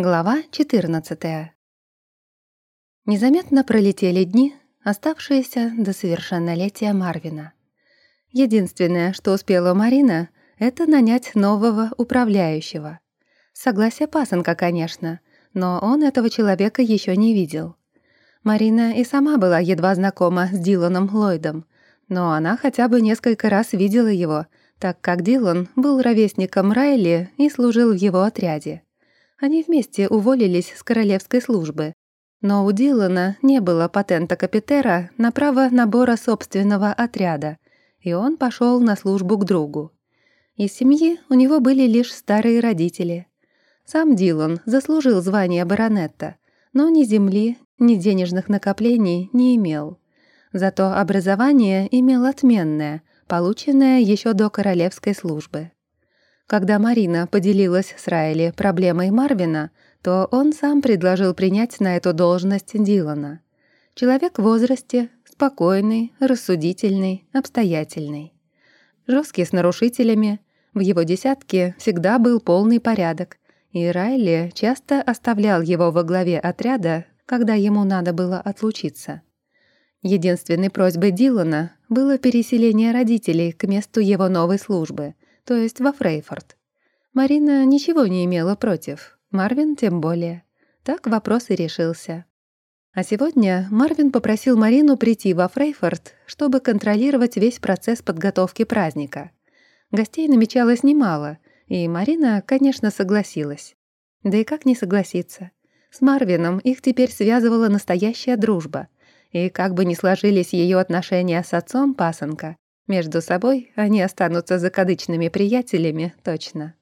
Глава 14 Незаметно пролетели дни, оставшиеся до совершеннолетия Марвина. Единственное, что успела Марина, это нанять нового управляющего. Согласие пасынка, конечно, но он этого человека еще не видел. Марина и сама была едва знакома с Диланом Ллойдом, но она хотя бы несколько раз видела его, так как Дилан был ровесником Райли и служил в его отряде. Они вместе уволились с королевской службы. Но у Дилана не было патента капитера на право набора собственного отряда, и он пошел на службу к другу. Из семьи у него были лишь старые родители. Сам Дилан заслужил звание баронетта, но ни земли, ни денежных накоплений не имел. Зато образование имел отменное, полученное еще до королевской службы. Когда Марина поделилась с Райли проблемой Марвина, то он сам предложил принять на эту должность Дилана. Человек в возрасте, спокойный, рассудительный, обстоятельный. Жесткий с нарушителями, в его десятке всегда был полный порядок, и Райли часто оставлял его во главе отряда, когда ему надо было отлучиться. Единственной просьбой Дилана было переселение родителей к месту его новой службы — то есть во Фрейфорд. Марина ничего не имела против, Марвин тем более. Так вопрос и решился. А сегодня Марвин попросил Марину прийти во Фрейфорд, чтобы контролировать весь процесс подготовки праздника. Гостей намечалось немало, и Марина, конечно, согласилась. Да и как не согласиться? С Марвином их теперь связывала настоящая дружба. И как бы ни сложились ее отношения с отцом пасынка, между собой они останутся закадычными приятелями, точно.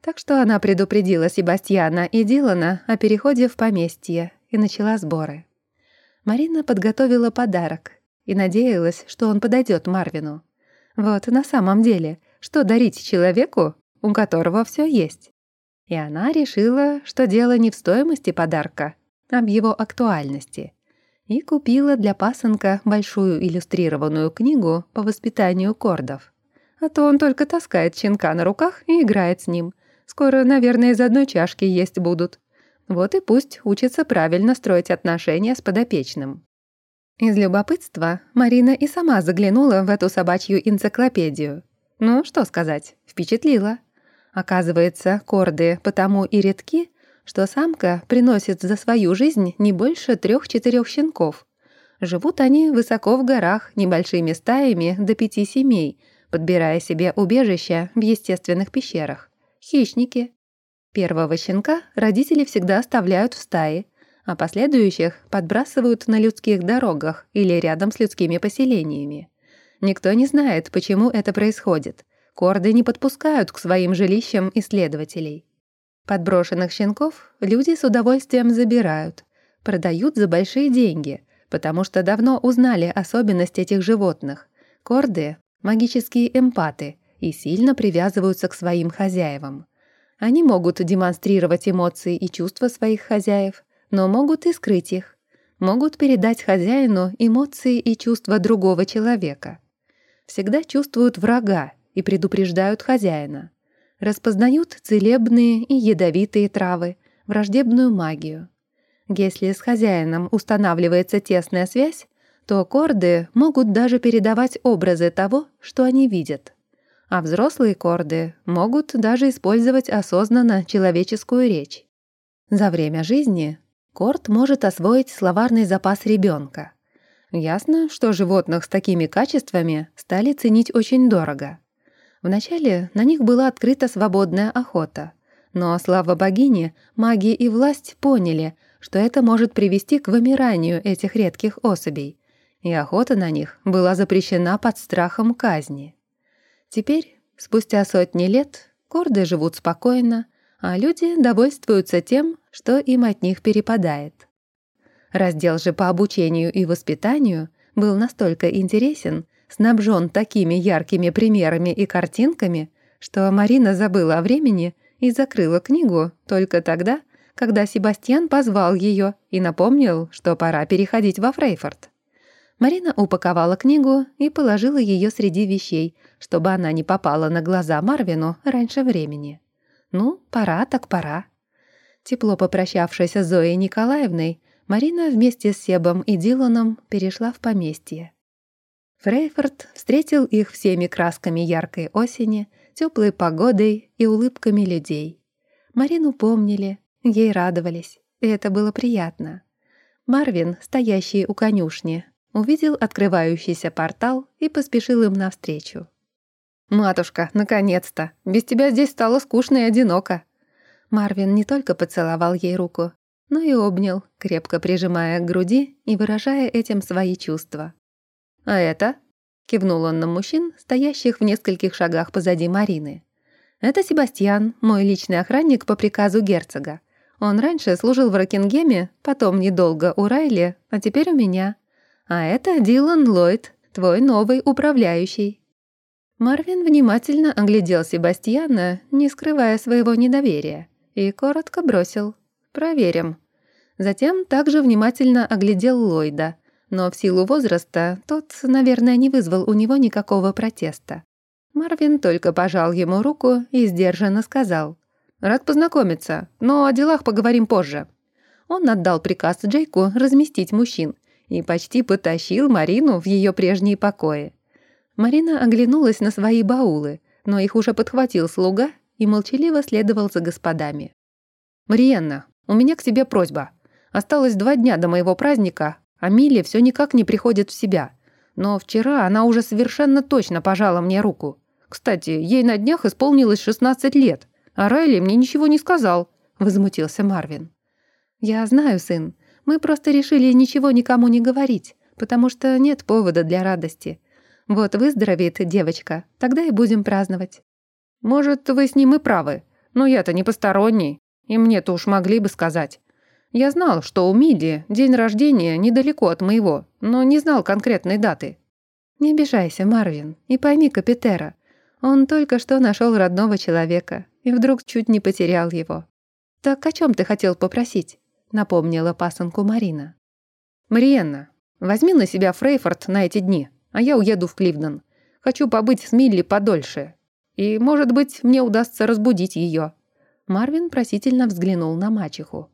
Так что она предупредила Себастьяна и Дилана о переходе в поместье и начала сборы. Марина подготовила подарок и надеялась, что он подойдет Марвину. Вот на самом деле, что дарить человеку, у которого все есть? И она решила, что дело не в стоимости подарка, а в его актуальности и купила для пасынка большую иллюстрированную книгу по воспитанию кордов. А то он только таскает щенка на руках и играет с ним. Скоро, наверное, из одной чашки есть будут. Вот и пусть учится правильно строить отношения с подопечным. Из любопытства Марина и сама заглянула в эту собачью энциклопедию. Ну, что сказать, впечатлила. Оказывается, корды потому и редки, что самка приносит за свою жизнь не больше трех-четырех щенков. Живут они высоко в горах, небольшими стаями до пяти семей, подбирая себе убежища в естественных пещерах. Хищники. Первого щенка родители всегда оставляют в стае, а последующих подбрасывают на людских дорогах или рядом с людскими поселениями. Никто не знает, почему это происходит. Корды не подпускают к своим жилищам исследователей. Подброшенных щенков люди с удовольствием забирают, продают за большие деньги, потому что давно узнали особенность этих животных. Корды — магические эмпаты и сильно привязываются к своим хозяевам. Они могут демонстрировать эмоции и чувства своих хозяев, но могут и скрыть их. Могут передать хозяину эмоции и чувства другого человека. Всегда чувствуют врага и предупреждают хозяина распознают целебные и ядовитые травы, враждебную магию. Если с хозяином устанавливается тесная связь, то корды могут даже передавать образы того, что они видят. А взрослые корды могут даже использовать осознанно человеческую речь. За время жизни корд может освоить словарный запас ребенка. Ясно, что животных с такими качествами стали ценить очень дорого. Вначале на них была открыта свободная охота. Но, слава богине, маги и власть поняли, что это может привести к вымиранию этих редких особей, и охота на них была запрещена под страхом казни. Теперь, спустя сотни лет, корды живут спокойно, а люди довольствуются тем, что им от них перепадает. Раздел же по обучению и воспитанию был настолько интересен, снабжен такими яркими примерами и картинками, что Марина забыла о времени и закрыла книгу только тогда, когда Себастьян позвал ее и напомнил, что пора переходить во Фрейфорд. Марина упаковала книгу и положила ее среди вещей, чтобы она не попала на глаза Марвину раньше времени. Ну, пора так пора. Тепло попрощавшись с Зоей Николаевной, Марина вместе с Себом и Диланом перешла в поместье. Фрейфорд встретил их всеми красками яркой осени, теплой погодой и улыбками людей. Марину помнили, ей радовались, и это было приятно. Марвин, стоящий у конюшни, увидел открывающийся портал и поспешил им навстречу. «Матушка, наконец-то! Без тебя здесь стало скучно и одиноко!» Марвин не только поцеловал ей руку, но и обнял, крепко прижимая к груди и выражая этим свои чувства. «А это?» — кивнул он на мужчин, стоящих в нескольких шагах позади Марины. «Это Себастьян, мой личный охранник по приказу герцога. Он раньше служил в Рокингеме, потом недолго у Райли, а теперь у меня. А это Дилан Ллойд, твой новый управляющий». Марвин внимательно оглядел Себастьяна, не скрывая своего недоверия и коротко бросил «Проверим». Затем также внимательно оглядел Ллойда, но в силу возраста тот, наверное, не вызвал у него никакого протеста. Марвин только пожал ему руку и сдержанно сказал «Рад познакомиться, но о делах поговорим позже». Он отдал приказ Джейку разместить мужчин и почти потащил Марину в ее прежние покои. Марина оглянулась на свои баулы, но их уже подхватил слуга и молчаливо следовал за господами. «Мариенна, у меня к тебе просьба. Осталось два дня до моего праздника, а Милли все никак не приходит в себя. Но вчера она уже совершенно точно пожала мне руку. Кстати, ей на днях исполнилось 16 лет, а Райли мне ничего не сказал», — возмутился Марвин. «Я знаю, сын. Мы просто решили ничего никому не говорить, потому что нет повода для радости. Вот выздоровеет девочка, тогда и будем праздновать». Может, вы с ним и правы, но я-то не посторонний, и мне-то уж могли бы сказать. Я знал, что у Миди день рождения недалеко от моего, но не знал конкретной даты. Не обижайся, Марвин, и пойми Капитера. Он только что нашел родного человека и вдруг чуть не потерял его. Так о чем ты хотел попросить? Напомнила пасынку Марина. Мариенна, возьми на себя Фрейфорд на эти дни, а я уеду в Кливден. Хочу побыть с Милли подольше, и, может быть, мне удастся разбудить ее. Марвин просительно взглянул на мачеху.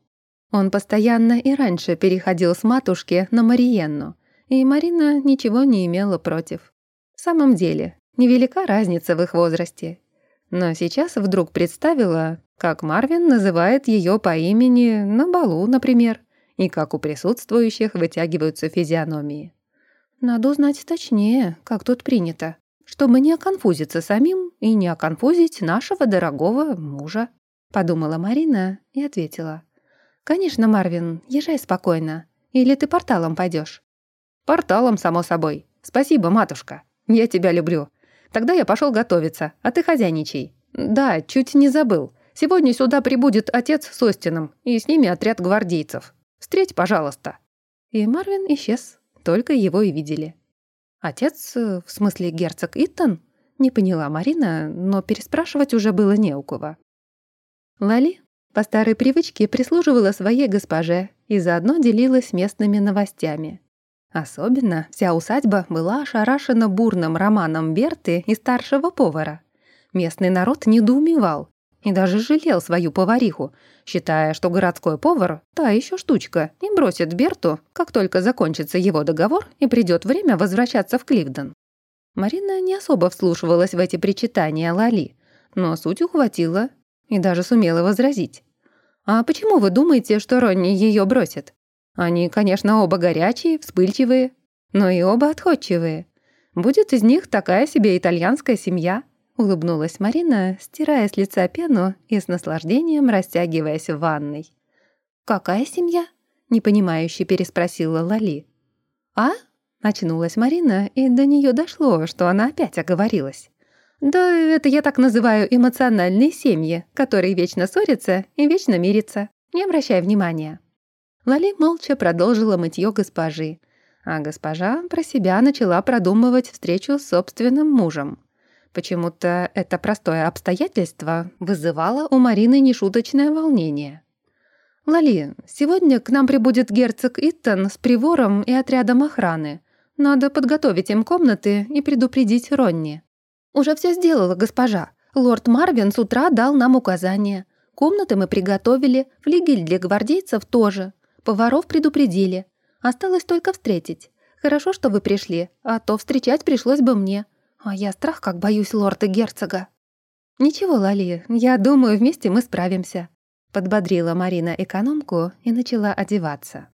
Он постоянно и раньше переходил с матушки на Мариенну, и Марина ничего не имела против. В самом деле, невелика разница в их возрасте. Но сейчас вдруг представила, как Марвин называет ее по имени на балу, например, и как у присутствующих вытягиваются физиономии. Надо узнать точнее, как тут принято чтобы не оконфузиться самим и не оконфузить нашего дорогого мужа», — подумала Марина и ответила. «Конечно, Марвин, езжай спокойно. Или ты порталом пойдешь? «Порталом, само собой. Спасибо, матушка. Я тебя люблю. Тогда я пошел готовиться, а ты хозяйничай. Да, чуть не забыл. Сегодня сюда прибудет отец с Остином, и с ними отряд гвардейцев. Встреть, пожалуйста». И Марвин исчез, только его и видели. «Отец, э, в смысле герцог Иттон?» Не поняла Марина, но переспрашивать уже было не у кого. Лали по старой привычке прислуживала своей госпоже и заодно делилась местными новостями. Особенно вся усадьба была ошарашена бурным романом Берты и старшего повара. Местный народ недоумевал, и даже жалел свою повариху, считая, что городской повар — та еще штучка, и бросит Берту, как только закончится его договор и придет время возвращаться в Кливден. Марина не особо вслушивалась в эти причитания Лали, но суть ухватила и даже сумела возразить. «А почему вы думаете, что Ронни ее бросит? Они, конечно, оба горячие, вспыльчивые, но и оба отходчивые. Будет из них такая себе итальянская семья, Улыбнулась Марина, стирая с лица пену и с наслаждением растягиваясь в ванной. «Какая семья?» — непонимающе переспросила Лали. «А?» — очнулась Марина, и до нее дошло, что она опять оговорилась. «Да это я так называю эмоциональные семьи, которые вечно ссорятся и вечно мирятся. Не обращай внимания». Лали молча продолжила мытье госпожи, а госпожа про себя начала продумывать встречу с собственным мужем. Почему-то это простое обстоятельство вызывало у Марины нешуточное волнение. «Лали, сегодня к нам прибудет герцог Иттон с привором и отрядом охраны. Надо подготовить им комнаты и предупредить Ронни». «Уже все сделала, госпожа. Лорд Марвин с утра дал нам указание. Комнаты мы приготовили, флигель для гвардейцев тоже. Поваров предупредили. Осталось только встретить. Хорошо, что вы пришли, а то встречать пришлось бы мне. А я страх как боюсь лорда герцога». «Ничего, Лали, я думаю, вместе мы справимся», — подбодрила Марина экономку и начала одеваться.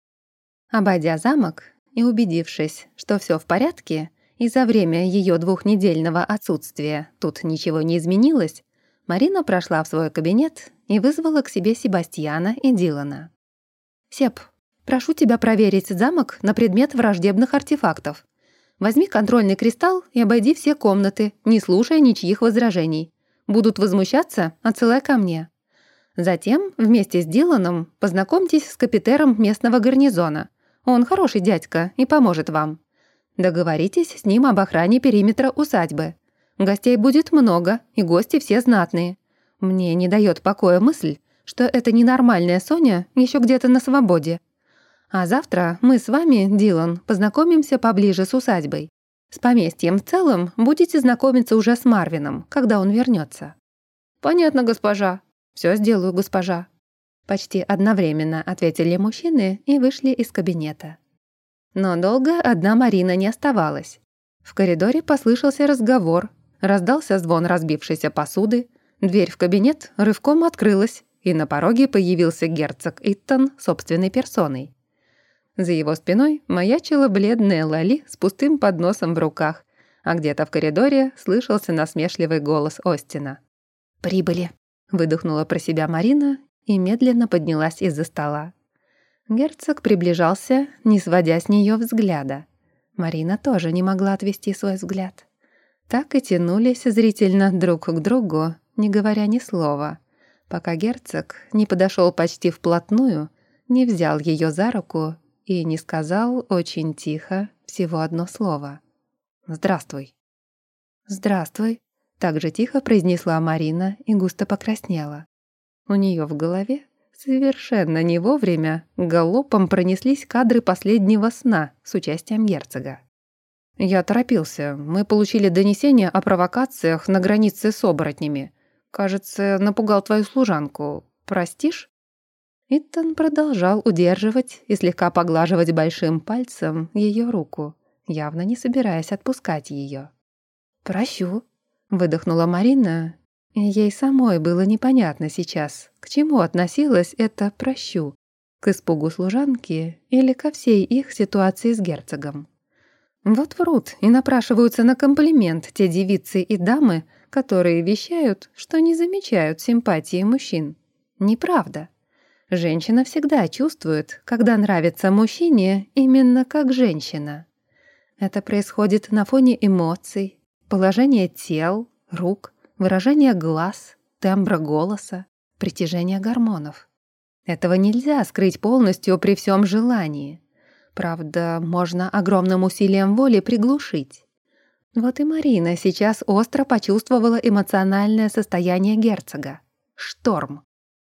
Обойдя замок и убедившись, что все в порядке, и за время ее двухнедельного отсутствия тут ничего не изменилось, Марина прошла в свой кабинет и вызвала к себе Себастьяна и Дилана. «Сеп, прошу тебя проверить замок на предмет враждебных артефактов. Возьми контрольный кристалл и обойди все комнаты, не слушая ничьих возражений. Будут возмущаться, отсылай ко мне. Затем, вместе с Диланом, познакомьтесь с капитером местного гарнизона. Он хороший дядька и поможет вам. Договоритесь с ним об охране периметра усадьбы. Гостей будет много, и гости все знатные. Мне не дает покоя мысль, что эта ненормальная Соня еще где-то на свободе. А завтра мы с вами, Дилан, познакомимся поближе с усадьбой. С поместьем в целом будете знакомиться уже с Марвином, когда он вернется. «Понятно, госпожа. Все сделаю, госпожа». Почти одновременно ответили мужчины и вышли из кабинета. Но долго одна Марина не оставалась. В коридоре послышался разговор, раздался звон разбившейся посуды, дверь в кабинет рывком открылась, и на пороге появился герцог Иттон собственной персоной. За его спиной маячила бледная Лали с пустым подносом в руках, а где-то в коридоре слышался насмешливый голос Остина. «Прибыли», — выдохнула про себя Марина и медленно поднялась из-за стола. Герцог приближался, не сводя с нее взгляда. Марина тоже не могла отвести свой взгляд. Так и тянулись зрительно друг к другу, не говоря ни слова, пока герцог не подошел почти вплотную, не взял ее за руку и не сказал очень тихо всего одно слово. «Здравствуй». «Здравствуй», — так же тихо произнесла Марина и густо покраснела. У нее в голове совершенно не вовремя галопом пронеслись кадры последнего сна с участием герцога. «Я торопился. Мы получили донесение о провокациях на границе с оборотнями. Кажется, напугал твою служанку. Простишь?» Иттон продолжал удерживать и слегка поглаживать большим пальцем ее руку, явно не собираясь отпускать ее. «Прощу», — выдохнула Марина, ей самой было непонятно сейчас, к чему относилось это «прощу», к испугу служанки или ко всей их ситуации с герцогом. Вот врут и напрашиваются на комплимент те девицы и дамы, которые вещают, что не замечают симпатии мужчин. Неправда. Женщина всегда чувствует, когда нравится мужчине именно как женщина. Это происходит на фоне эмоций, положения тел, рук, выражения глаз, тембра голоса, притяжения гормонов. Этого нельзя скрыть полностью при всем желании. Правда, можно огромным усилием воли приглушить. Вот и Марина сейчас остро почувствовала эмоциональное состояние герцога. Шторм.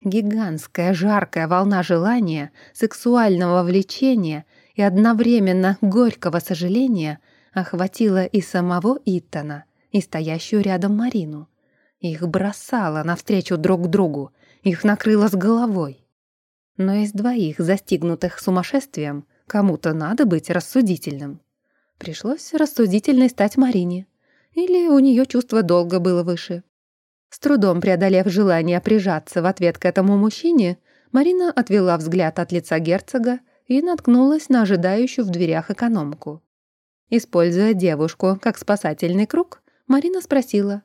Гигантская жаркая волна желания, сексуального влечения и одновременно горького сожаления охватила и самого Итана, и стоящую рядом Марину. Их бросало навстречу друг другу, их накрыло с головой. Но из двоих, застигнутых сумасшествием, кому-то надо быть рассудительным. Пришлось рассудительной стать Марине. Или у нее чувство долга было выше. С трудом преодолев желание прижаться в ответ к этому мужчине, Марина отвела взгляд от лица герцога и наткнулась на ожидающую в дверях экономку. Используя девушку как спасательный круг, Марина спросила,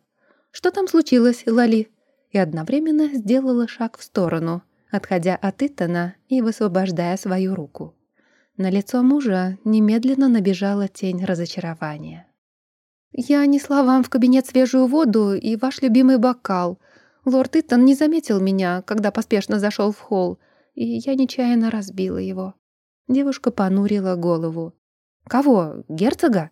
«Что там случилось, Лали?» и одновременно сделала шаг в сторону, отходя от Итана и высвобождая свою руку. На лицо мужа немедленно набежала тень разочарования. «Я несла вам в кабинет свежую воду и ваш любимый бокал. Лорд Итан не заметил меня, когда поспешно зашел в холл, и я нечаянно разбила его». Девушка понурила голову. «Кого? Герцога?»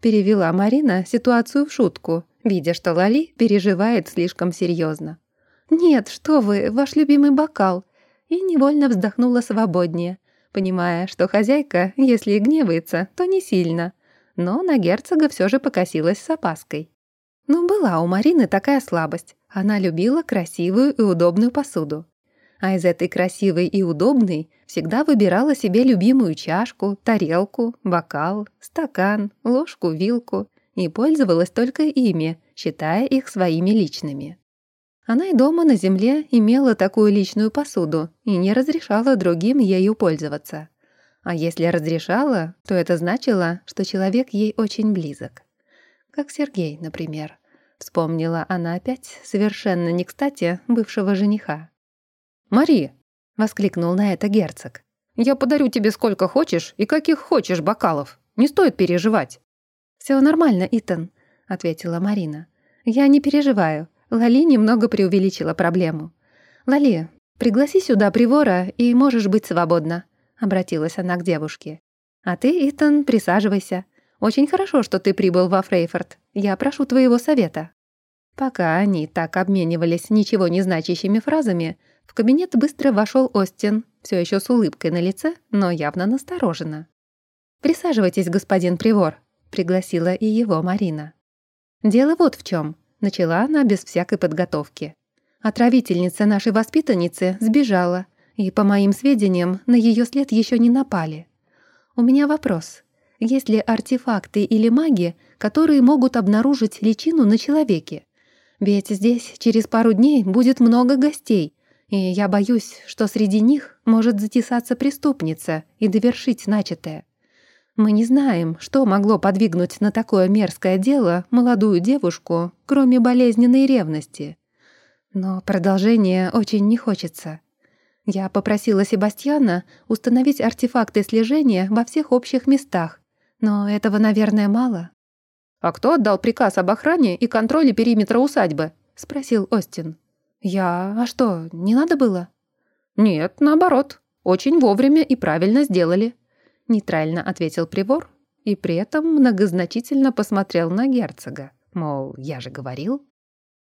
Перевела Марина ситуацию в шутку, видя, что Лали переживает слишком серьезно. «Нет, что вы, ваш любимый бокал!» И невольно вздохнула свободнее, понимая, что хозяйка, если и гневается, то не сильно, но на герцога все же покосилась с опаской. Ну, была у Марины такая слабость. Она любила красивую и удобную посуду. А из этой красивой и удобной всегда выбирала себе любимую чашку, тарелку, бокал, стакан, ложку, вилку и пользовалась только ими, считая их своими личными. Она и дома на земле имела такую личную посуду и не разрешала другим ею пользоваться. А если разрешала, то это значило, что человек ей очень близок. Как Сергей, например. Вспомнила она опять, совершенно не кстати, бывшего жениха. «Мари!» — воскликнул на это герцог. «Я подарю тебе сколько хочешь и каких хочешь бокалов. Не стоит переживать». «Всё нормально, Итан», — ответила Марина. «Я не переживаю. Лали немного преувеличила проблему. «Лали, пригласи сюда привора, и можешь быть свободна», — обратилась она к девушке. «А ты, Итан, присаживайся. Очень хорошо, что ты прибыл во Фрейфорд. Я прошу твоего совета». Пока они так обменивались ничего не значащими фразами, в кабинет быстро вошел Остин, все еще с улыбкой на лице, но явно настороженно. «Присаживайтесь, господин Привор», — пригласила и его Марина. «Дело вот в чем. Начала она без всякой подготовки. Отравительница нашей воспитанницы сбежала, и, по моим сведениям, на ее след еще не напали. У меня вопрос. Есть ли артефакты или маги, которые могут обнаружить личину на человеке? Ведь здесь через пару дней будет много гостей, и я боюсь, что среди них может затесаться преступница и довершить начатое. Мы не знаем, что могло подвигнуть на такое мерзкое дело молодую девушку, кроме болезненной ревности. Но продолжение очень не хочется. Я попросила Себастьяна установить артефакты слежения во всех общих местах, но этого, наверное, мало. «А кто отдал приказ об охране и контроле периметра усадьбы?» — спросил Остин. «Я... А что, не надо было?» «Нет, наоборот. Очень вовремя и правильно сделали нейтрально ответил Привор и при этом многозначительно посмотрел на герцога. Мол, я же говорил.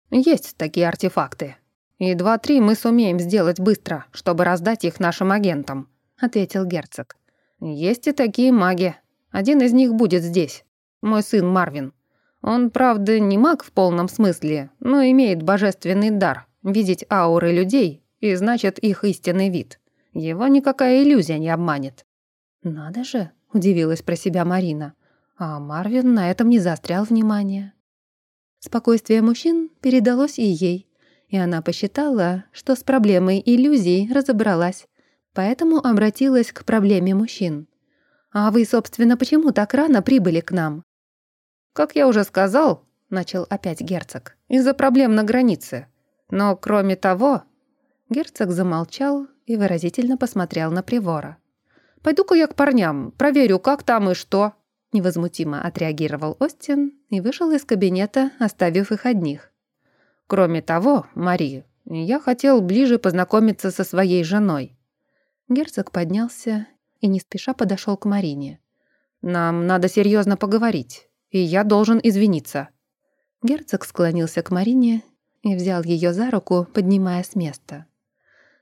Есть такие артефакты. И два-три мы сумеем сделать быстро, чтобы раздать их нашим агентам, ответил герцог. Есть и такие маги. Один из них будет здесь. Мой сын Марвин. Он, правда, не маг в полном смысле, но имеет божественный дар видеть ауры людей и значит их истинный вид. Его никакая иллюзия не обманет. «Надо же!» — удивилась про себя Марина. А Марвин на этом не заострял внимания. Спокойствие мужчин передалось и ей, и она посчитала, что с проблемой иллюзий разобралась, поэтому обратилась к проблеме мужчин. «А вы, собственно, почему так рано прибыли к нам?» «Как я уже сказал», — начал опять герцог, «из-за проблем на границе. Но кроме того...» Герцог замолчал и выразительно посмотрел на Привора. Пойду-ка я к парням, проверю, как там и что». Невозмутимо отреагировал Остин и вышел из кабинета, оставив их одних. «Кроме того, Мари, я хотел ближе познакомиться со своей женой». Герцог поднялся и не спеша подошел к Марине. «Нам надо серьезно поговорить, и я должен извиниться». Герцог склонился к Марине и взял ее за руку, поднимая с места.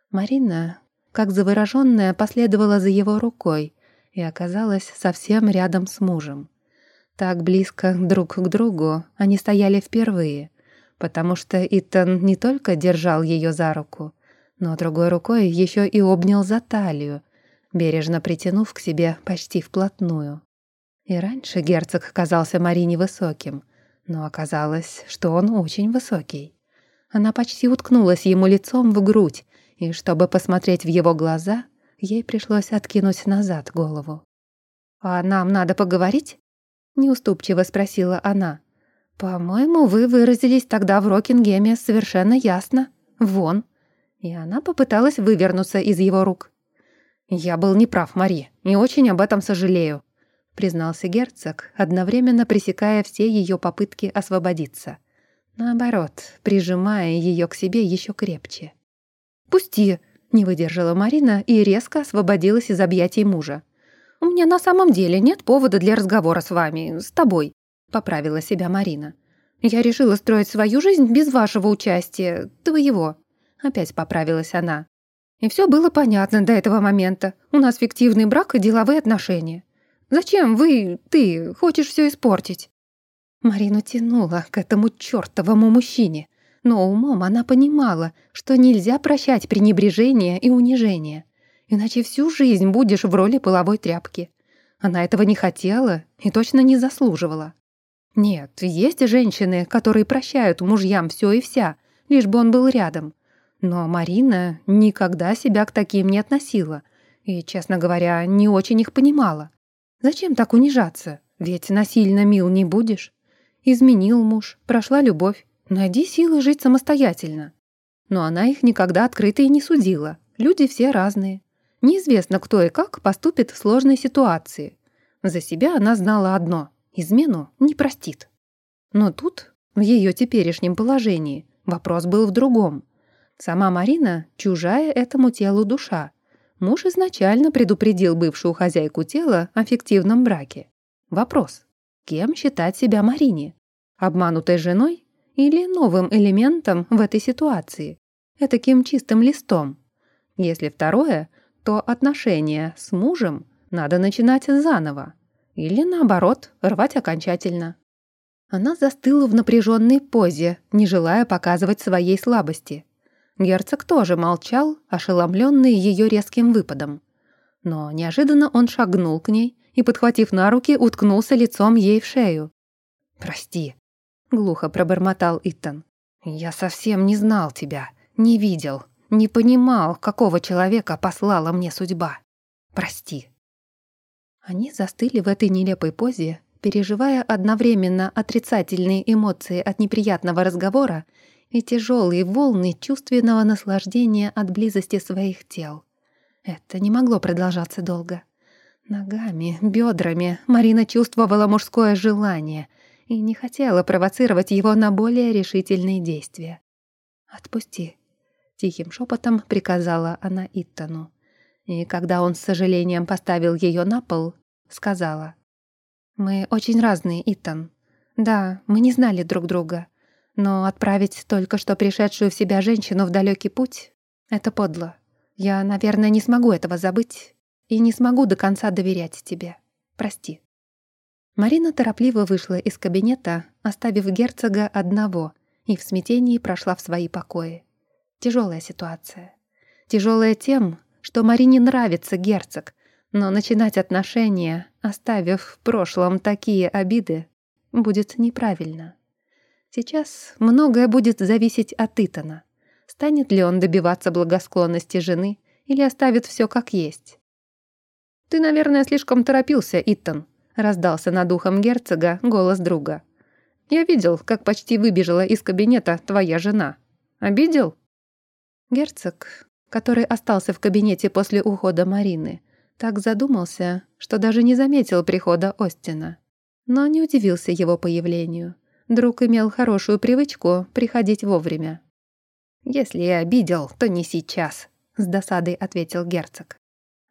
Марина, как заворожённая последовала за его рукой и оказалась совсем рядом с мужем. Так близко друг к другу они стояли впервые, потому что Итан не только держал ее за руку, но другой рукой еще и обнял за талию, бережно притянув к себе почти вплотную. И раньше герцог казался Марине высоким, но оказалось, что он очень высокий. Она почти уткнулась ему лицом в грудь, и чтобы посмотреть в его глаза, ей пришлось откинуть назад голову. «А нам надо поговорить?» — неуступчиво спросила она. «По-моему, вы выразились тогда в Рокингеме совершенно ясно. Вон». И она попыталась вывернуться из его рук. «Я был неправ, Мари, и очень об этом сожалею», — признался герцог, одновременно пресекая все ее попытки освободиться. Наоборот, прижимая ее к себе еще крепче. «Пусти!» — не выдержала Марина и резко освободилась из объятий мужа. «У меня на самом деле нет повода для разговора с вами, с тобой», — поправила себя Марина. «Я решила строить свою жизнь без вашего участия, твоего», — опять поправилась она. «И все было понятно до этого момента. У нас фиктивный брак и деловые отношения. Зачем вы, ты, хочешь все испортить?» Марину тянула к этому чертовому мужчине. Но умом она понимала, что нельзя прощать пренебрежение и унижение, иначе всю жизнь будешь в роли половой тряпки. Она этого не хотела и точно не заслуживала. Нет, есть женщины, которые прощают мужьям все и вся, лишь бы он был рядом. Но Марина никогда себя к таким не относила и, честно говоря, не очень их понимала. Зачем так унижаться? Ведь насильно мил не будешь. Изменил муж, прошла любовь. Найди силы жить самостоятельно. Но она их никогда открыто и не судила. Люди все разные. Неизвестно, кто и как поступит в сложной ситуации. За себя она знала одно — измену не простит. Но тут, в ее теперешнем положении, вопрос был в другом. Сама Марина — чужая этому телу душа. Муж изначально предупредил бывшую хозяйку тела о фиктивном браке. Вопрос. Кем считать себя Марине? Обманутой женой или новым элементом в этой ситуации? Этаким чистым листом. Если второе, то отношения с мужем надо начинать заново. Или наоборот, рвать окончательно. Она застыла в напряженной позе, не желая показывать своей слабости. Герцог тоже молчал, ошеломленный ее резким выпадом. Но неожиданно он шагнул к ней и, подхватив на руки, уткнулся лицом ей в шею. «Прости», — глухо пробормотал Итан. «Я совсем не знал тебя, не видел, не понимал, какого человека послала мне судьба. Прости». Они застыли в этой нелепой позе, переживая одновременно отрицательные эмоции от неприятного разговора и тяжелые волны чувственного наслаждения от близости своих тел. Это не могло продолжаться долго. Ногами, бедрами Марина чувствовала мужское желание и не хотела провоцировать его на более решительные действия. «Отпусти», — тихим шепотом приказала она Иттону. И когда он с сожалением поставил ее на пол, сказала. «Мы очень разные, Иттон. Да, мы не знали друг друга, но отправить только что пришедшую в себя женщину в далекий путь — это подло. Я, наверное, не смогу этого забыть и не смогу до конца доверять тебе. Прости». Марина торопливо вышла из кабинета, оставив герцога одного, и в смятении прошла в свои покои. Тяжелая ситуация. Тяжелая тем, что Марине нравится герцог, но начинать отношения, оставив в прошлом такие обиды, будет неправильно. Сейчас многое будет зависеть от Итана. Станет ли он добиваться благосклонности жены или оставит все как есть. «Ты, наверное, слишком торопился, Иттон», — раздался над ухом герцога голос друга. «Я видел, как почти выбежала из кабинета твоя жена. Обидел?» Герцог, который остался в кабинете после ухода Марины, так задумался, что даже не заметил прихода Остина. Но не удивился его появлению. Друг имел хорошую привычку приходить вовремя. «Если я обидел, то не сейчас», — с досадой ответил герцог.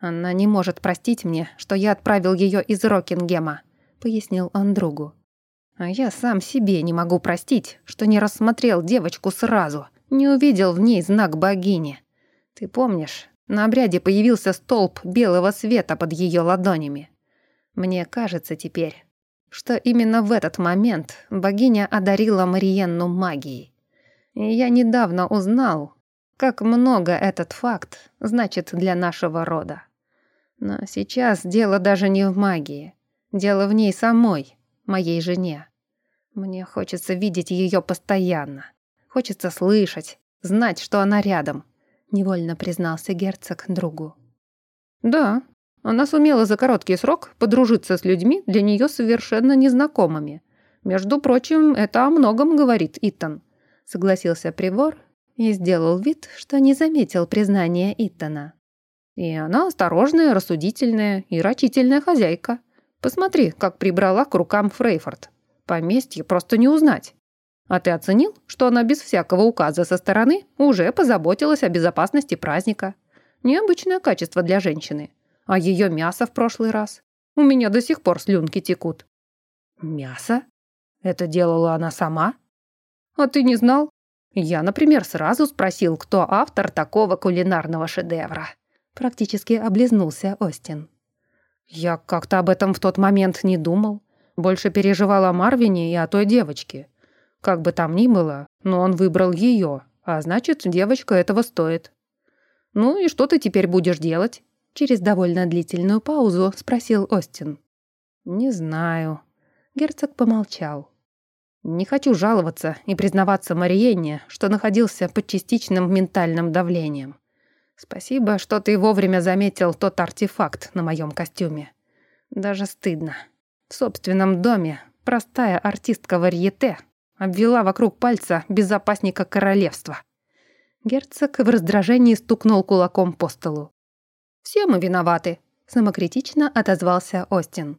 «Она не может простить мне, что я отправил ее из Рокингема», — пояснил он другу. «А я сам себе не могу простить, что не рассмотрел девочку сразу, не увидел в ней знак богини. Ты помнишь, на обряде появился столб белого света под ее ладонями. Мне кажется теперь, что именно в этот момент богиня одарила Мариенну магией. И я недавно узнал, как много этот факт значит для нашего рода. Но сейчас дело даже не в магии. Дело в ней самой, моей жене. Мне хочется видеть ее постоянно. Хочется слышать, знать, что она рядом, невольно признался герцог другу. Да, она сумела за короткий срок подружиться с людьми для нее совершенно незнакомыми. Между прочим, это о многом говорит Итан, согласился Привор и сделал вид, что не заметил признания Иттона. И она осторожная, рассудительная и рачительная хозяйка. Посмотри, как прибрала к рукам Фрейфорд. Поместье просто не узнать. А ты оценил, что она без всякого указа со стороны уже позаботилась о безопасности праздника? Необычное качество для женщины. А ее мясо в прошлый раз? У меня до сих пор слюнки текут. Мясо? Это делала она сама? А ты не знал? Я, например, сразу спросил, кто автор такого кулинарного шедевра. Практически облизнулся Остин. «Я как-то об этом в тот момент не думал. Больше переживал о Марвине и о той девочке. Как бы там ни было, но он выбрал ее, а значит, девочка этого стоит. «Ну и что ты теперь будешь делать?» Через довольно длительную паузу спросил Остин. «Не знаю». Герцог помолчал. «Не хочу жаловаться и признаваться Мариенне, что находился под частичным ментальным давлением. Спасибо, что ты вовремя заметил тот артефакт на моем костюме. Даже стыдно. В собственном доме простая артистка варьете обвела вокруг пальца безопасника королевства». Герцог в раздражении стукнул кулаком по столу. «Все мы виноваты», — самокритично отозвался Остин.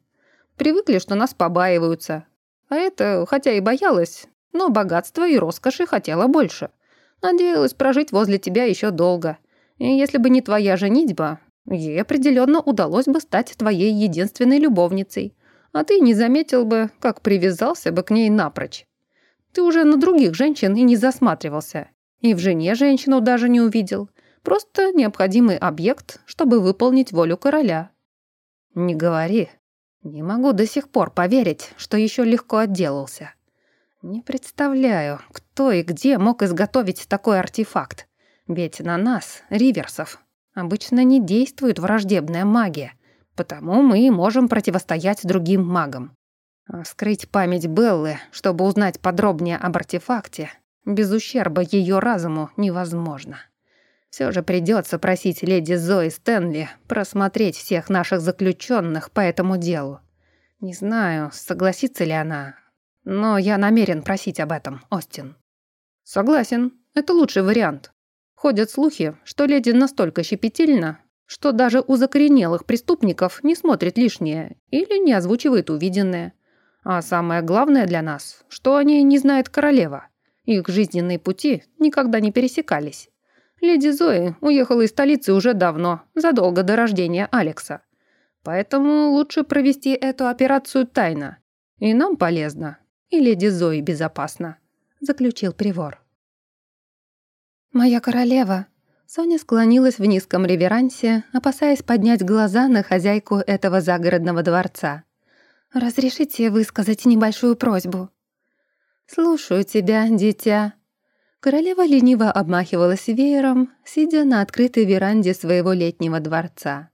«Привыкли, что нас побаиваются. А это, хотя и боялась, но богатства и роскоши хотела больше. Надеялась прожить возле тебя еще долго. И если бы не твоя женитьба, ей определенно удалось бы стать твоей единственной любовницей. А ты не заметил бы, как привязался бы к ней напрочь. Ты уже на других женщин и не засматривался. И в жене женщину даже не увидел. Просто необходимый объект, чтобы выполнить волю короля. Не говори. Не могу до сих пор поверить, что еще легко отделался. Не представляю, кто и где мог изготовить такой артефакт. Ведь на нас, риверсов, обычно не действует враждебная магия, потому мы можем противостоять другим магам. А вскрыть память Беллы, чтобы узнать подробнее об артефакте, без ущерба ее разуму невозможно. Все же придется просить леди Зои Стэнли просмотреть всех наших заключенных по этому делу. Не знаю, согласится ли она, но я намерен просить об этом, Остин. Согласен, это лучший вариант. Ходят слухи, что леди настолько щепетильна, что даже у закоренелых преступников не смотрит лишнее или не озвучивает увиденное. А самое главное для нас, что о ней не знает королева. Их жизненные пути никогда не пересекались. Леди Зои уехала из столицы уже давно, задолго до рождения Алекса. Поэтому лучше провести эту операцию тайно. И нам полезно, и леди Зои безопасно», — заключил Привор. «Моя королева», Соня склонилась в низком реверансе, опасаясь поднять глаза на хозяйку этого загородного дворца. «Разрешите высказать небольшую просьбу?» «Слушаю тебя, дитя». Королева лениво обмахивалась веером, сидя на открытой веранде своего летнего дворца.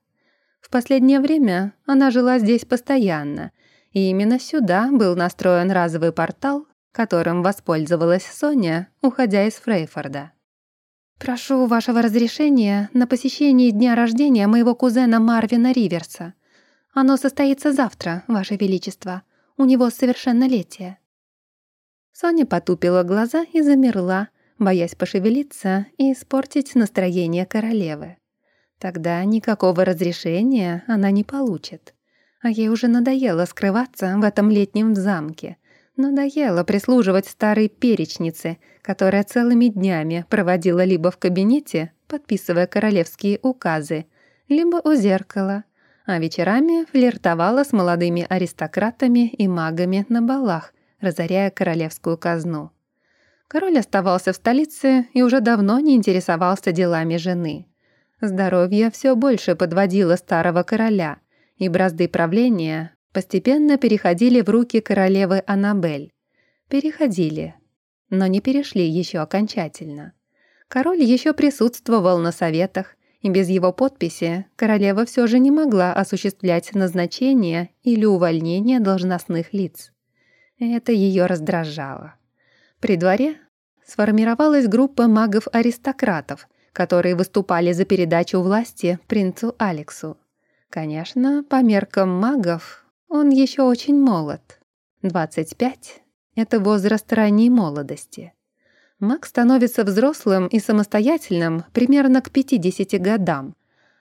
В последнее время она жила здесь постоянно, и именно сюда был настроен разовый портал, которым воспользовалась Соня, уходя из Фрейфорда. «Прошу вашего разрешения на посещение дня рождения моего кузена Марвина Риверса. Оно состоится завтра, ваше величество. У него совершеннолетие». Соня потупила глаза и замерла, боясь пошевелиться и испортить настроение королевы. Тогда никакого разрешения она не получит. А ей уже надоело скрываться в этом летнем замке. Надоело прислуживать старой перечнице, которая целыми днями проводила либо в кабинете, подписывая королевские указы, либо у зеркала, а вечерами флиртовала с молодыми аристократами и магами на балах, разоряя королевскую казну. Король оставался в столице и уже давно не интересовался делами жены. Здоровье все больше подводило старого короля, и бразды правления постепенно переходили в руки королевы Аннабель. Переходили, но не перешли еще окончательно. Король еще присутствовал на советах, и без его подписи королева все же не могла осуществлять назначение или увольнение должностных лиц. Это ее раздражало. При дворе сформировалась группа магов-аристократов, которые выступали за передачу власти принцу Алексу. Конечно, по меркам магов он еще очень молод. 25 — это возраст ранней молодости. Маг становится взрослым и самостоятельным примерно к 50 годам,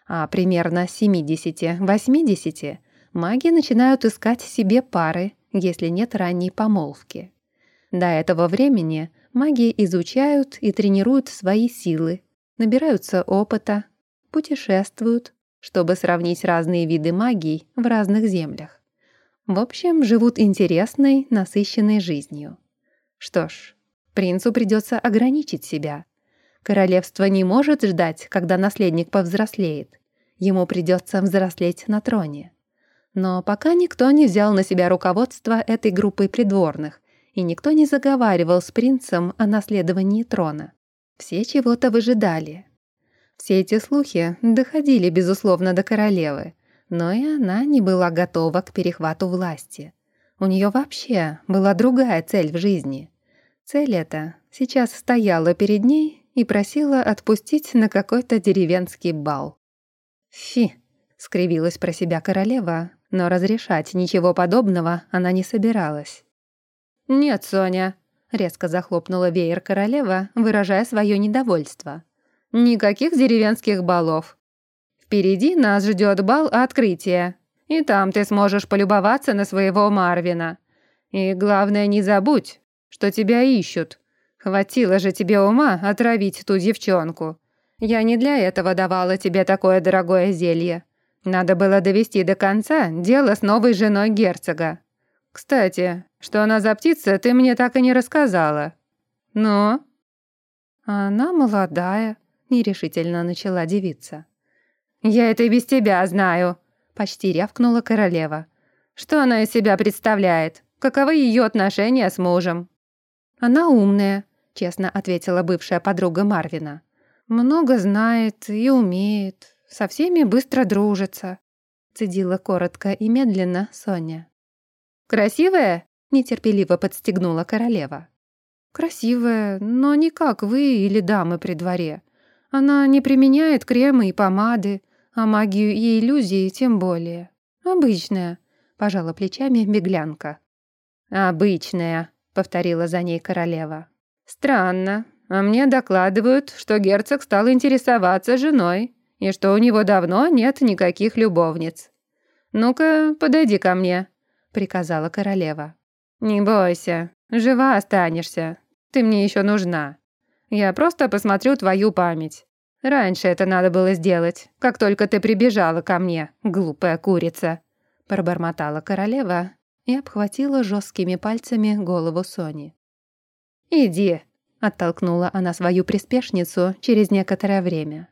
а примерно 70-80 маги начинают искать себе пары если нет ранней помолвки. До этого времени маги изучают и тренируют свои силы, набираются опыта, путешествуют, чтобы сравнить разные виды магии в разных землях. В общем, живут интересной, насыщенной жизнью. Что ж, принцу придется ограничить себя. Королевство не может ждать, когда наследник повзрослеет. Ему придется взрослеть на троне. Но пока никто не взял на себя руководство этой группой придворных, и никто не заговаривал с принцем о наследовании трона. Все чего-то выжидали. Все эти слухи доходили, безусловно, до королевы, но и она не была готова к перехвату власти. У нее вообще была другая цель в жизни. Цель эта сейчас стояла перед ней и просила отпустить на какой-то деревенский бал. «Фи!» — скривилась про себя королева, но разрешать ничего подобного она не собиралась. «Нет, Соня», — резко захлопнула веер королева, выражая свое недовольство. «Никаких деревенских балов. Впереди нас ждет бал открытия, и там ты сможешь полюбоваться на своего Марвина. И главное, не забудь, что тебя ищут. Хватило же тебе ума отравить ту девчонку. Я не для этого давала тебе такое дорогое зелье. Надо было довести до конца дело с новой женой герцога. Кстати, что она за птица, ты мне так и не рассказала. Но Она молодая, нерешительно начала девица. Я это и без тебя знаю, почти рявкнула королева. Что она из себя представляет? Каковы ее отношения с мужем? Она умная, честно ответила бывшая подруга Марвина. Много знает и умеет, со всеми быстро дружится, цедила коротко и медленно Соня. «Красивая?» — нетерпеливо подстегнула королева. «Красивая, но не как вы или дамы при дворе. Она не применяет кремы и помады, а магию и иллюзии тем более. Обычная», — пожала плечами беглянка. «Обычная», — повторила за ней королева. «Странно, а мне докладывают, что герцог стал интересоваться женой и что у него давно нет никаких любовниц. Ну-ка, подойди ко мне» приказала королева. «Не бойся, жива останешься. Ты мне еще нужна. Я просто посмотрю твою память. Раньше это надо было сделать, как только ты прибежала ко мне, глупая курица», пробормотала королева и обхватила жесткими пальцами голову Сони. «Иди», — оттолкнула она свою приспешницу через некоторое время.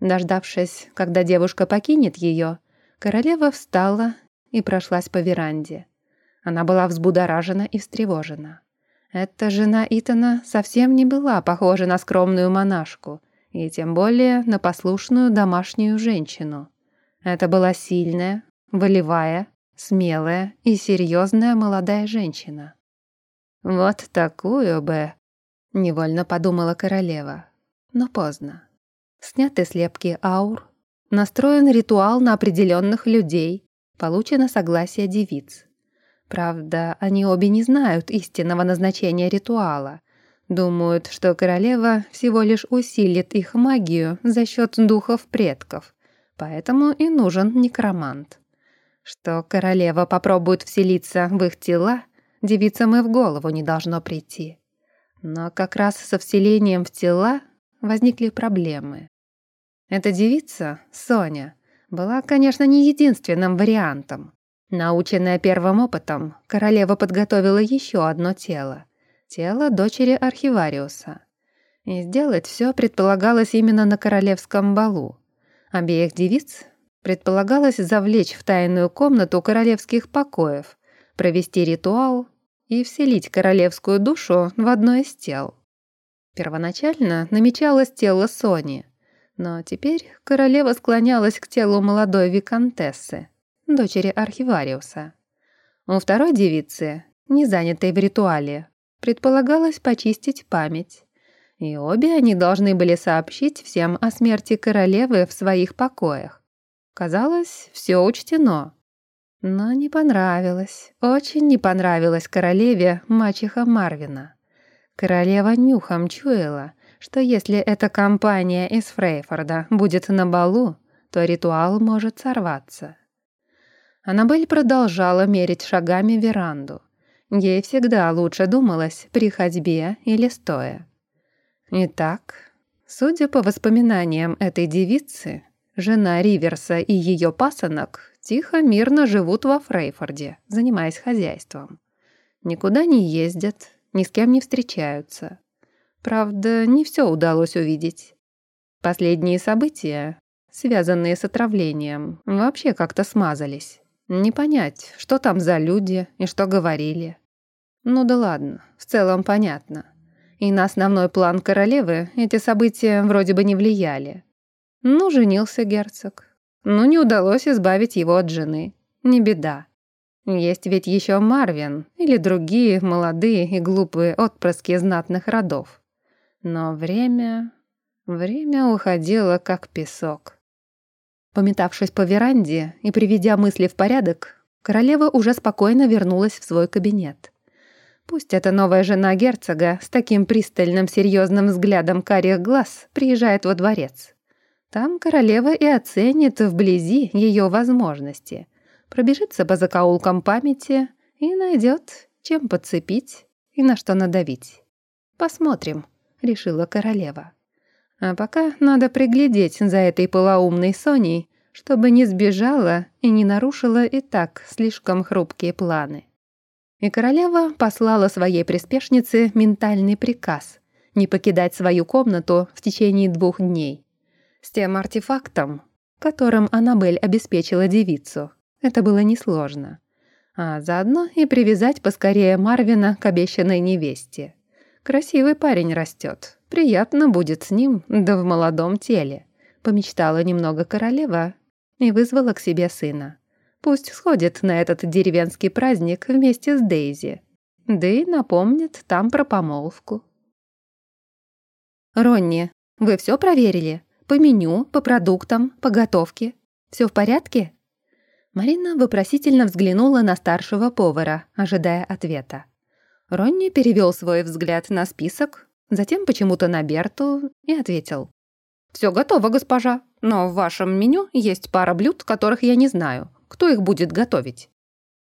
Дождавшись, когда девушка покинет ее, королева встала и прошлась по веранде. Она была взбудоражена и встревожена. Эта жена Итана совсем не была похожа на скромную монашку, и тем более на послушную домашнюю женщину. Это была сильная, волевая, смелая и серьезная молодая женщина. «Вот такую бы...» — невольно подумала королева. Но поздно. Сняты слепки аур, настроен ритуал на определенных людей, Получено согласие девиц. Правда, они обе не знают истинного назначения ритуала. Думают, что королева всего лишь усилит их магию за счет духов предков. Поэтому и нужен некромант. Что королева попробует вселиться в их тела, девицам и в голову не должно прийти. Но как раз со вселением в тела возникли проблемы. Эта девица, Соня, была, конечно, не единственным вариантом. Наученная первым опытом, королева подготовила еще одно тело. Тело дочери архивариуса. И сделать все предполагалось именно на королевском балу. Обеих девиц предполагалось завлечь в тайную комнату королевских покоев, провести ритуал и вселить королевскую душу в одно из тел. Первоначально намечалось тело Сони, но теперь королева склонялась к телу молодой виконтессы, дочери архивариуса. У второй девицы, не занятой в ритуале, предполагалось почистить память. И обе они должны были сообщить всем о смерти королевы в своих покоях. Казалось, все учтено. Но не понравилось, очень не понравилось королеве мачеха Марвина. Королева нюхом чуяла, что если эта компания из Фрейфорда будет на балу, то ритуал может сорваться. Аннабель продолжала мерить шагами веранду. Ей всегда лучше думалось при ходьбе или стоя. Итак, судя по воспоминаниям этой девицы, жена Риверса и ее пасынок тихо, мирно живут во Фрейфорде, занимаясь хозяйством. Никуда не ездят, ни с кем не встречаются. Правда, не все удалось увидеть. Последние события, связанные с отравлением, вообще как-то смазались. Не понять, что там за люди и что говорили. Ну да ладно, в целом понятно. И на основной план королевы эти события вроде бы не влияли. Ну, женился герцог. Ну, не удалось избавить его от жены. Не беда. Есть ведь еще Марвин или другие молодые и глупые отпрыски знатных родов. Но время... время уходило как песок. Пометавшись по веранде и приведя мысли в порядок, королева уже спокойно вернулась в свой кабинет. Пусть эта новая жена герцога с таким пристальным серьезным взглядом карих глаз приезжает во дворец. Там королева и оценит вблизи ее возможности — пробежится по закоулкам памяти и найдет, чем подцепить и на что надавить. «Посмотрим», — решила королева. «А пока надо приглядеть за этой полоумной Соней, чтобы не сбежала и не нарушила и так слишком хрупкие планы». И королева послала своей приспешнице ментальный приказ не покидать свою комнату в течение двух дней. С тем артефактом, которым Аннабель обеспечила девицу. Это было несложно. А заодно и привязать поскорее Марвина к обещанной невесте. Красивый парень растет. Приятно будет с ним, да в молодом теле. Помечтала немного королева и вызвала к себе сына. Пусть сходит на этот деревенский праздник вместе с Дейзи. Да и напомнит там про помолвку. «Ронни, вы все проверили? По меню, по продуктам, по готовке? Все в порядке?» Марина вопросительно взглянула на старшего повара, ожидая ответа. Ронни перевел свой взгляд на список, затем почему-то на Берту и ответил. «Все готово, госпожа, но в вашем меню есть пара блюд, которых я не знаю. Кто их будет готовить?»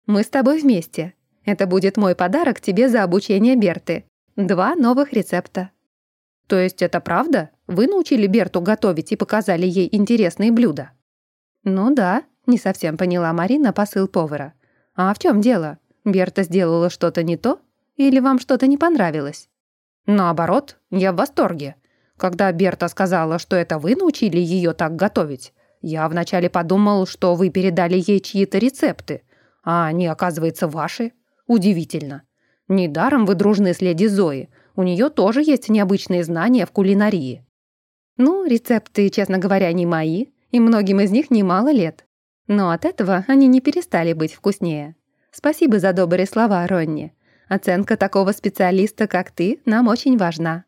«Мы с тобой вместе. Это будет мой подарок тебе за обучение Берты. Два новых рецепта». «То есть это правда? Вы научили Берту готовить и показали ей интересные блюда?» «Ну да», не совсем поняла Марина посыл повара. «А в чем дело? Берта сделала что-то не то? Или вам что-то не понравилось?» «Наоборот, я в восторге. Когда Берта сказала, что это вы научили ее так готовить, я вначале подумал, что вы передали ей чьи-то рецепты, а они, оказывается, ваши. Удивительно. Недаром вы дружны с леди Зои. У нее тоже есть необычные знания в кулинарии». «Ну, рецепты, честно говоря, не мои, и многим из них немало лет. Но от этого они не перестали быть вкуснее. Спасибо за добрые слова, Ронни. Оценка такого специалиста, как ты, нам очень важна.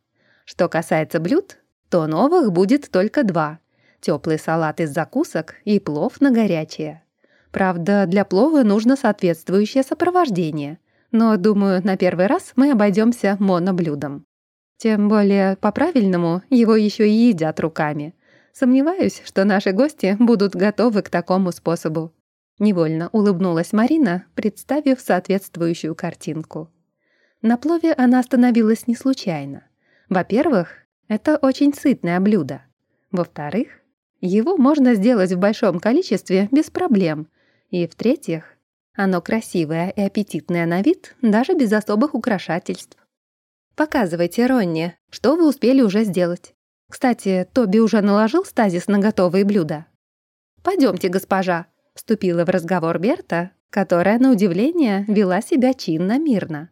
Что касается блюд, то новых будет только два. Теплый салат из закусок и плов на горячее. Правда, для плова нужно соответствующее сопровождение. Но, думаю, на первый раз мы обойдемся моноблюдом. Тем более, по-правильному, его еще и едят руками. Сомневаюсь, что наши гости будут готовы к такому способу. Невольно улыбнулась Марина, представив соответствующую картинку. На плове она остановилась не случайно. Во-первых, это очень сытное блюдо. Во-вторых, его можно сделать в большом количестве без проблем. И в-третьих, оно красивое и аппетитное на вид, даже без особых украшательств. Показывайте, Ронни, что вы успели уже сделать. Кстати, Тоби уже наложил стазис на готовые блюда. Пойдемте, госпожа», — вступила в разговор Берта, которая, на удивление, вела себя чинно-мирно.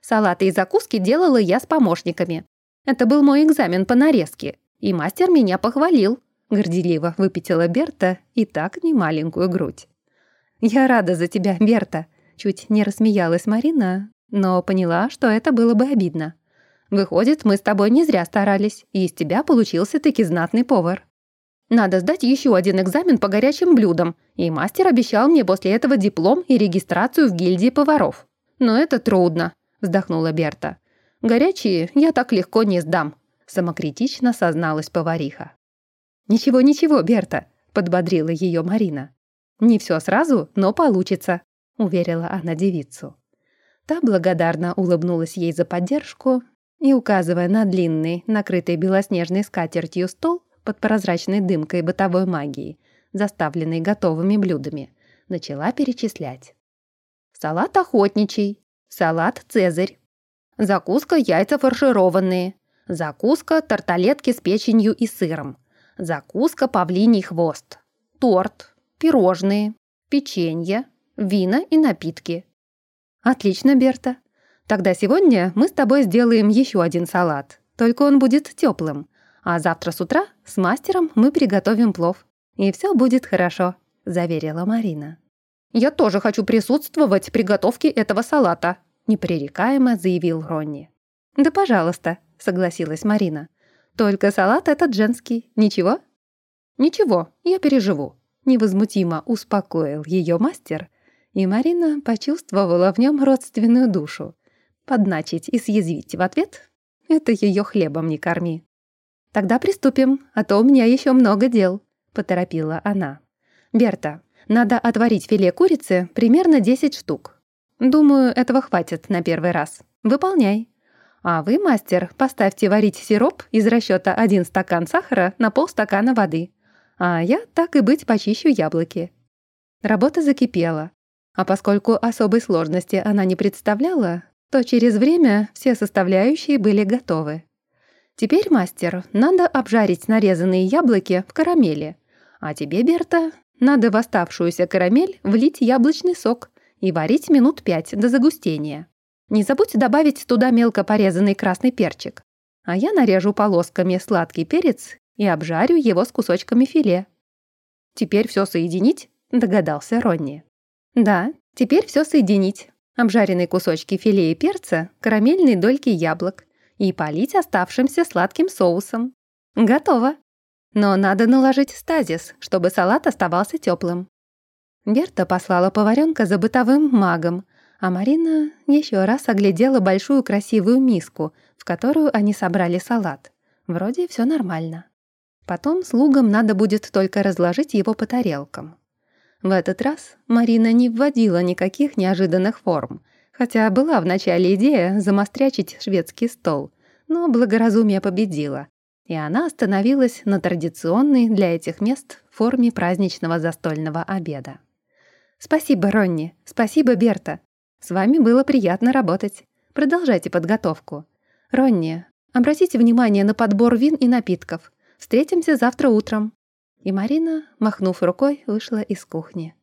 «Салаты и закуски делала я с помощниками. Это был мой экзамен по нарезке, и мастер меня похвалил», — горделиво выпятила Берта и так немаленькую грудь. «Я рада за тебя, Берта», — чуть не рассмеялась Марина, но поняла, что это было бы обидно. Выходит, мы с тобой не зря старались, и из тебя получился таки знатный повар. Надо сдать еще один экзамен по горячим блюдам, и мастер обещал мне после этого диплом и регистрацию в гильдии поваров. Но это трудно, вздохнула Берта. Горячие я так легко не сдам, самокритично созналась повариха. Ничего, ничего, Берта, подбодрила ее Марина. Не все сразу, но получится, уверила она девицу. Та благодарно улыбнулась ей за поддержку и, указывая на длинный, накрытый белоснежной скатертью стол под прозрачной дымкой бытовой магии, заставленный готовыми блюдами, начала перечислять. Салат охотничий, салат цезарь, закуска яйца фаршированные, закуска тарталетки с печенью и сыром, закуска павлиний хвост, торт, пирожные, печенье, вина и напитки. Отлично, Берта. Тогда сегодня мы с тобой сделаем еще один салат, только он будет теплым. А завтра с утра с мастером мы приготовим плов. И все будет хорошо», — заверила Марина. «Я тоже хочу присутствовать при готовке этого салата», — непререкаемо заявил Ронни. «Да пожалуйста», — согласилась Марина. «Только салат этот женский, ничего?» «Ничего, я переживу», — невозмутимо успокоил ее мастер, и Марина почувствовала в нем родственную душу. Подначить и съязвить в ответ — это ее хлебом не корми. «Тогда приступим, а то у меня еще много дел», — поторопила она. «Берта, надо отварить филе курицы примерно 10 штук. Думаю, этого хватит на первый раз. Выполняй». А вы, мастер, поставьте варить сироп из расчета один стакан сахара на полстакана воды. А я, так и быть, почищу яблоки. Работа закипела. А поскольку особой сложности она не представляла, то через время все составляющие были готовы. Теперь, мастер, надо обжарить нарезанные яблоки в карамели. А тебе, Берта, надо в оставшуюся карамель влить яблочный сок и варить минут пять до загустения. Не забудь добавить туда мелко порезанный красный перчик. А я нарежу полосками сладкий перец и обжарю его с кусочками филе. «Теперь все соединить?» — догадался Ронни. «Да, теперь все соединить. Обжаренные кусочки филе и перца, карамельные дольки яблок и полить оставшимся сладким соусом. Готово. Но надо наложить стазис, чтобы салат оставался теплым. Берта послала поваренка за бытовым магом, а Марина еще раз оглядела большую красивую миску, в которую они собрали салат. Вроде все нормально. Потом слугам надо будет только разложить его по тарелкам. В этот раз Марина не вводила никаких неожиданных форм, хотя была в начале идея замострячить шведский стол, но благоразумие победило, и она остановилась на традиционной для этих мест форме праздничного застольного обеда. «Спасибо, Ронни, спасибо, Берта», с вами было приятно работать. Продолжайте подготовку. Ронни, обратите внимание на подбор вин и напитков. Встретимся завтра утром». И Марина, махнув рукой, вышла из кухни.